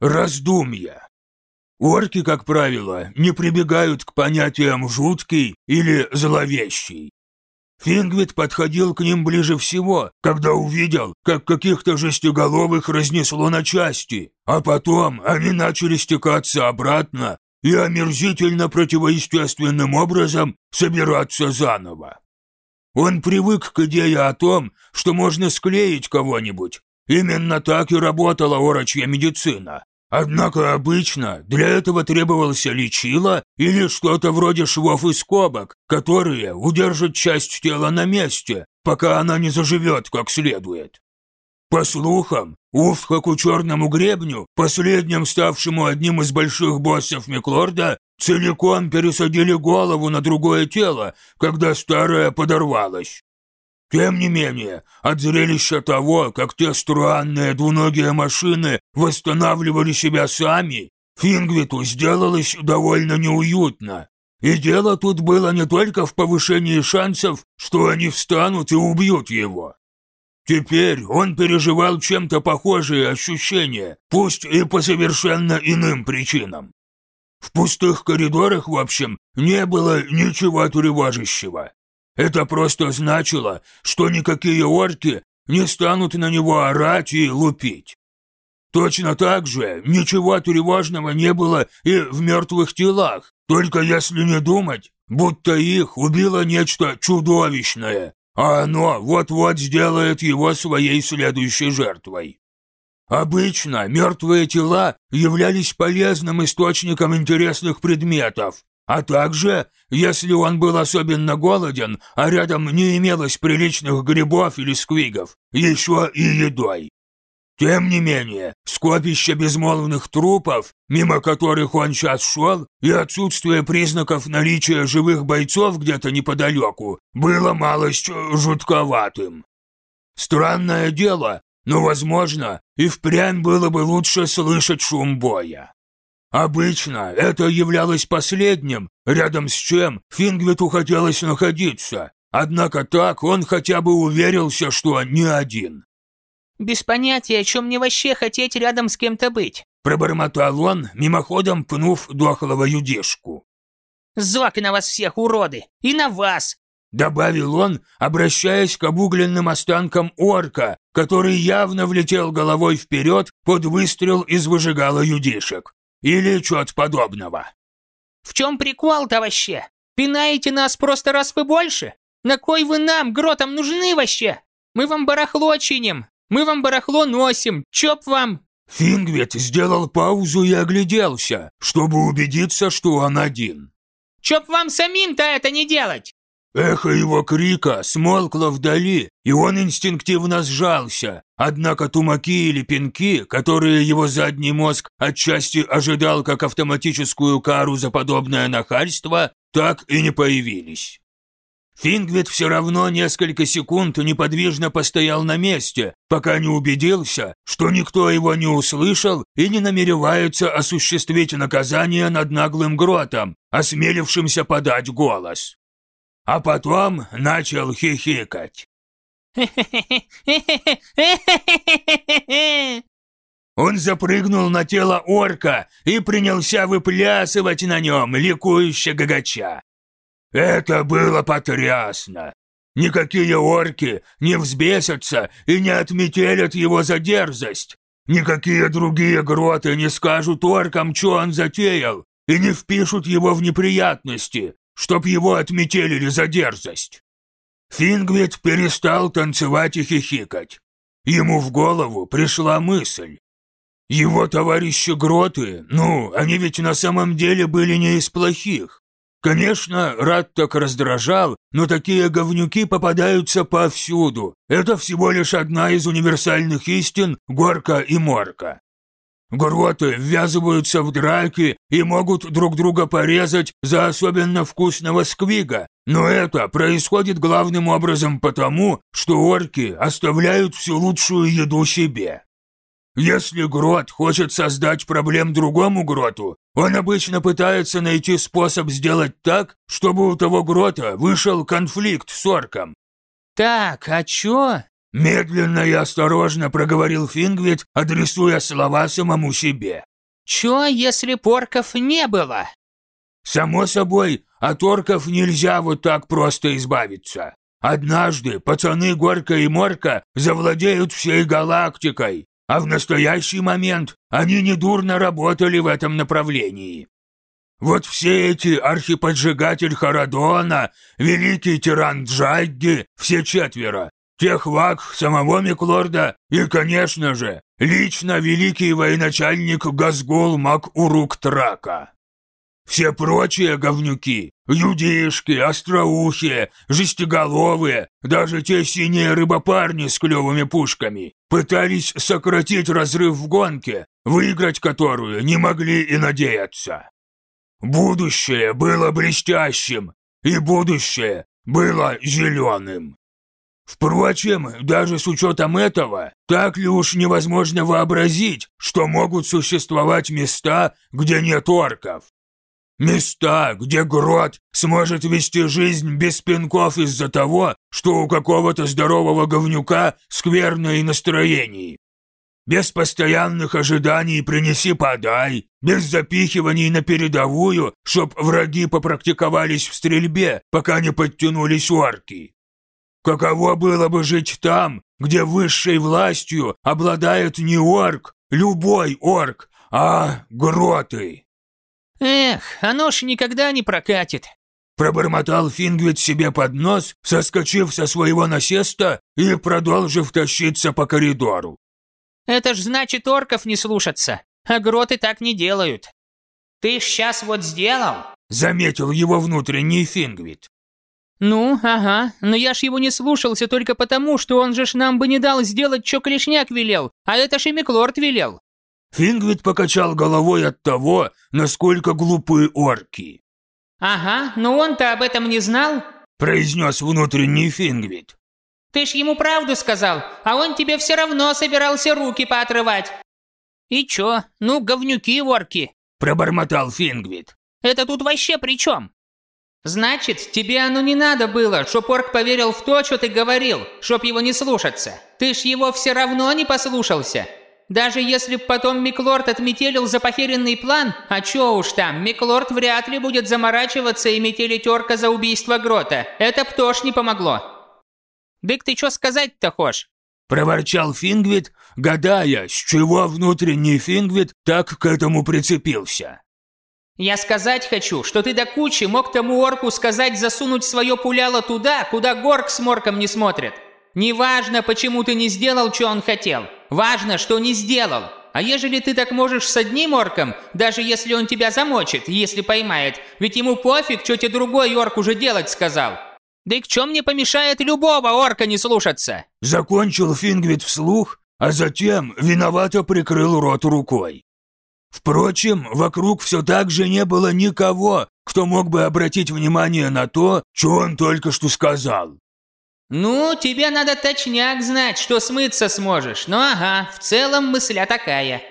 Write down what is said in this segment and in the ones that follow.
раздумья. Орки, как правило, не прибегают к понятиям «жуткий» или «зловещий». Фингвит подходил к ним ближе всего, когда увидел, как каких-то жестеголовых разнесло на части, а потом они начали стекаться обратно и омерзительно противоестественным образом собираться заново. Он привык к идее о том, что можно склеить кого-нибудь. Именно так и работала орочья медицина. Однако обычно для этого требовался лечило или что-то вроде швов и скобок, которые удержат часть тела на месте, пока она не заживет как следует. По слухам, Уфхаку Черному Гребню, последним ставшему одним из больших боссов Миклорда, целиком пересадили голову на другое тело, когда старое подорвалось. Тем не менее, от зрелища того, как те странные двуногие машины восстанавливали себя сами, Фингвиту сделалось довольно неуютно. И дело тут было не только в повышении шансов, что они встанут и убьют его. Теперь он переживал чем-то похожие ощущения, пусть и по совершенно иным причинам. В пустых коридорах, в общем, не было ничего тревожащего. Это просто значило, что никакие орки не станут на него орать и лупить. Точно так же ничего тревожного не было и в мертвых телах, только если не думать, будто их убило нечто чудовищное, а оно вот-вот сделает его своей следующей жертвой. Обычно мертвые тела являлись полезным источником интересных предметов, а также, если он был особенно голоден, а рядом не имелось приличных грибов или сквигов, еще и едой. Тем не менее, скопище безмолвных трупов, мимо которых он сейчас шел, и отсутствие признаков наличия живых бойцов где-то неподалеку, было малость жутковатым. Странное дело, но, возможно, и впрямь было бы лучше слышать шум боя. Обычно это являлось последним, рядом с чем Фингвиту хотелось находиться, однако так он хотя бы уверился, что не один. «Без понятия, о чем мне вообще хотеть рядом с кем-то быть», пробормотал он, мимоходом пнув дохлого юдешку. «Зок на вас всех, уроды! И на вас!» Добавил он, обращаясь к обугленным останкам орка, который явно влетел головой вперед под выстрел из выжигала юдишек. Или чего-то подобного. В чем прикол-то вообще? Пинаете нас просто раз вы больше? На кой вы нам, гротам, нужны вообще? Мы вам барахло чиним, мы вам барахло носим, чоп вам!» Фингвит сделал паузу и огляделся, чтобы убедиться, что он один. «Чоп вам самим-то это не делать!» Эхо его крика смолкло вдали, и он инстинктивно сжался. Однако тумаки или пинки, которые его задний мозг отчасти ожидал как автоматическую кару за подобное нахальство, так и не появились. Фингвит все равно несколько секунд неподвижно постоял на месте, пока не убедился, что никто его не услышал и не намеревается осуществить наказание над наглым гротом, осмелившимся подать голос а потом начал хихикать. Он запрыгнул на тело орка и принялся выплясывать на нем, ликующе гагача. Это было потрясно. Никакие орки не взбесятся и не отметелят его за дерзость. Никакие другие гроты не скажут оркам, что он затеял, и не впишут его в неприятности, чтоб его отметелили за дерзость. Фингвит перестал танцевать и хихикать. Ему в голову пришла мысль. Его товарищи Гроты, ну, они ведь на самом деле были не из плохих. Конечно, Рад так раздражал, но такие говнюки попадаются повсюду. Это всего лишь одна из универсальных истин Горка и Морка. Гроты ввязываются в драки и могут друг друга порезать за особенно вкусного сквига, но это происходит главным образом потому, что орки оставляют всю лучшую еду себе. Если грот хочет создать проблем другому гроту, он обычно пытается найти способ сделать так, чтобы у того грота вышел конфликт с орком. «Так, а чё?» Медленно и осторожно проговорил Фингвит, адресуя слова самому себе. Чё, если порков не было? Само собой, от орков нельзя вот так просто избавиться. Однажды пацаны Горка и Морка завладеют всей галактикой, а в настоящий момент они недурно работали в этом направлении. Вот все эти архиподжигатель Харадона, великий тиран Джагги, все четверо, Техвак самого Миклорда и, конечно же, лично великий военачальник Газгул Мак Урук Трака. Все прочие говнюки, юдишки, остроухие, жестеголовые, даже те синие рыбопарни с клевыми пушками, пытались сократить разрыв в гонке, выиграть которую не могли и надеяться. Будущее было блестящим, и будущее было зеленым. Впрочем, даже с учетом этого, так ли уж невозможно вообразить, что могут существовать места, где нет орков? Места, где Грот сможет вести жизнь без пинков из-за того, что у какого-то здорового говнюка скверное настроение. Без постоянных ожиданий принеси-подай, без запихиваний на передовую, чтоб враги попрактиковались в стрельбе, пока не подтянулись орки. Каково было бы жить там, где высшей властью обладает не орк, любой орк, а гроты? Эх, оно ж никогда не прокатит. Пробормотал Фингвит себе под нос, соскочив со своего насеста и продолжив тащиться по коридору. Это ж значит орков не слушаться, а гроты так не делают. Ты ж сейчас вот сделал? Заметил его внутренний Фингвит. Ну, ага, но я ж его не слушался только потому, что он же ж нам бы не дал сделать, что Клешняк велел, а это ж и Миклорд велел. Фингвит покачал головой от того, насколько глупы орки. «Ага, но он-то об этом не знал», – произнес внутренний Фингвит. «Ты ж ему правду сказал, а он тебе все равно собирался руки поотрывать». «И чё? Ну, говнюки орки», – пробормотал Фингвит. «Это тут вообще при чем? «Значит, тебе оно не надо было, чтоб орк поверил в то, что ты говорил, чтоб его не слушаться. Ты ж его все равно не послушался. Даже если б потом Миклорд отметелил за похеренный план, а чё уж там, Миклорд вряд ли будет заморачиваться и метелить орка за убийство Грота. Это б тоже не помогло. Дык ты чё сказать-то хошь? Проворчал Фингвит, гадая, с чего внутренний Фингвит так к этому прицепился. Я сказать хочу, что ты до кучи мог тому орку сказать засунуть свое пуляло туда, куда Горк с Морком не смотрят. Неважно, почему ты не сделал, что он хотел. Важно, что не сделал. А ежели ты так можешь с одним орком, даже если он тебя замочит, если поймает, ведь ему пофиг, что тебе другой орк уже делать сказал. Да и к чем мне помешает любого орка не слушаться? Закончил Фингвит вслух, а затем виновато прикрыл рот рукой. Впрочем, вокруг все так же не было никого, кто мог бы обратить внимание на то, что он только что сказал. «Ну, тебе надо точняк знать, что смыться сможешь. Ну ага, в целом мысля такая».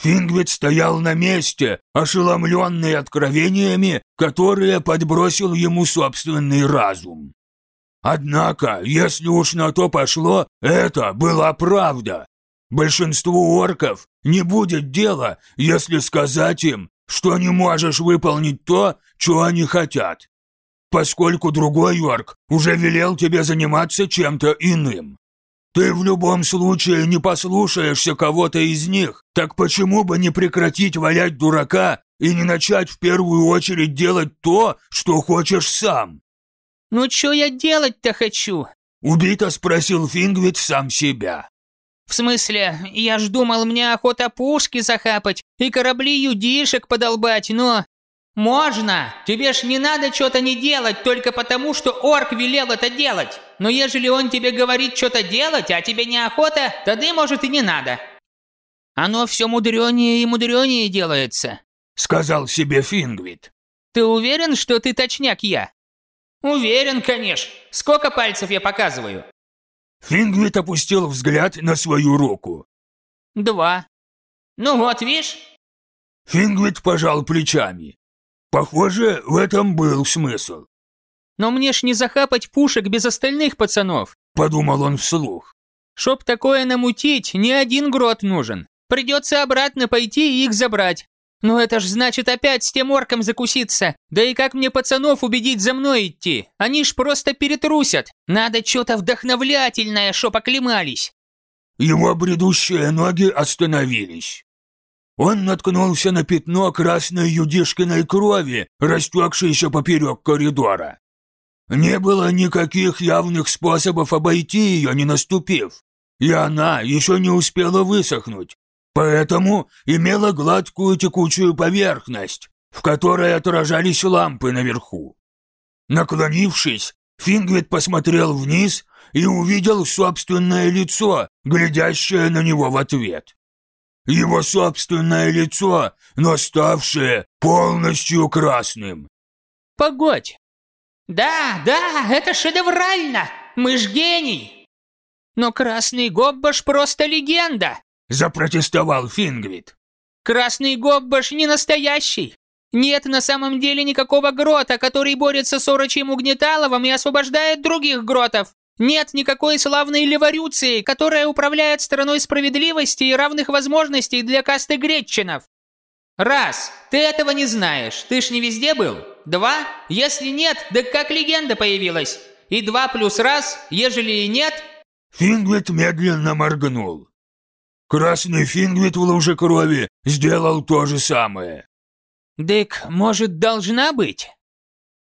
Фингвит стоял на месте, ошеломленный откровениями, которые подбросил ему собственный разум. Однако, если уж на то пошло, это была правда. Большинству орков не будет дела, если сказать им, что не можешь выполнить то, что они хотят поскольку другой Йорк уже велел тебе заниматься чем-то иным. Ты в любом случае не послушаешься кого-то из них, так почему бы не прекратить валять дурака и не начать в первую очередь делать то, что хочешь сам?» «Ну что я делать-то хочу?» Убито спросил Фингвит сам себя. «В смысле, я ж думал, мне охота пушки захапать и корабли юдишек подолбать, но «Можно! Тебе ж не надо что-то не делать только потому, что орк велел это делать. Но ежели он тебе говорит что-то делать, а тебе неохота, тогда, может, и не надо». «Оно все мудренее и мудренее делается», — сказал себе Фингвит. «Ты уверен, что ты точняк я?» «Уверен, конечно. Сколько пальцев я показываю?» Фингвит опустил взгляд на свою руку. «Два». «Ну вот, видишь?» Фингвит пожал плечами. Похоже, в этом был смысл. Но мне ж не захапать пушек без остальных пацанов, подумал он вслух. Чтоб такое намутить, не один грот нужен. Придется обратно пойти и их забрать. Но это ж значит опять с тем орком закуситься. Да и как мне пацанов убедить за мной идти? Они ж просто перетрусят. Надо что-то вдохновлятельное, чтоб оклемались. Его бредущие ноги остановились. Он наткнулся на пятно красной юдишкиной крови, растекшейся поперек коридора. Не было никаких явных способов обойти ее, не наступив, и она еще не успела высохнуть, поэтому имела гладкую текучую поверхность, в которой отражались лампы наверху. Наклонившись, Фингвит посмотрел вниз и увидел собственное лицо, глядящее на него в ответ. Его собственное лицо, но ставшее полностью красным. Погодь. Да, да, это шедеврально. Мы ж гений. Но красный Гоббаш просто легенда запротестовал Фингвит. «Красный Гоббаш не настоящий. Нет на самом деле никакого грота, который борется с Орочьим Угнеталовым и освобождает других гротов. Нет никакой славной леворюции, которая управляет страной справедливости и равных возможностей для касты гречинов. Раз, ты этого не знаешь, ты ж не везде был. Два, если нет, да как легенда появилась. И два плюс раз, ежели и нет... Фингвит медленно моргнул. Красный фингвит в луже крови сделал то же самое. «Дык, может, должна быть?»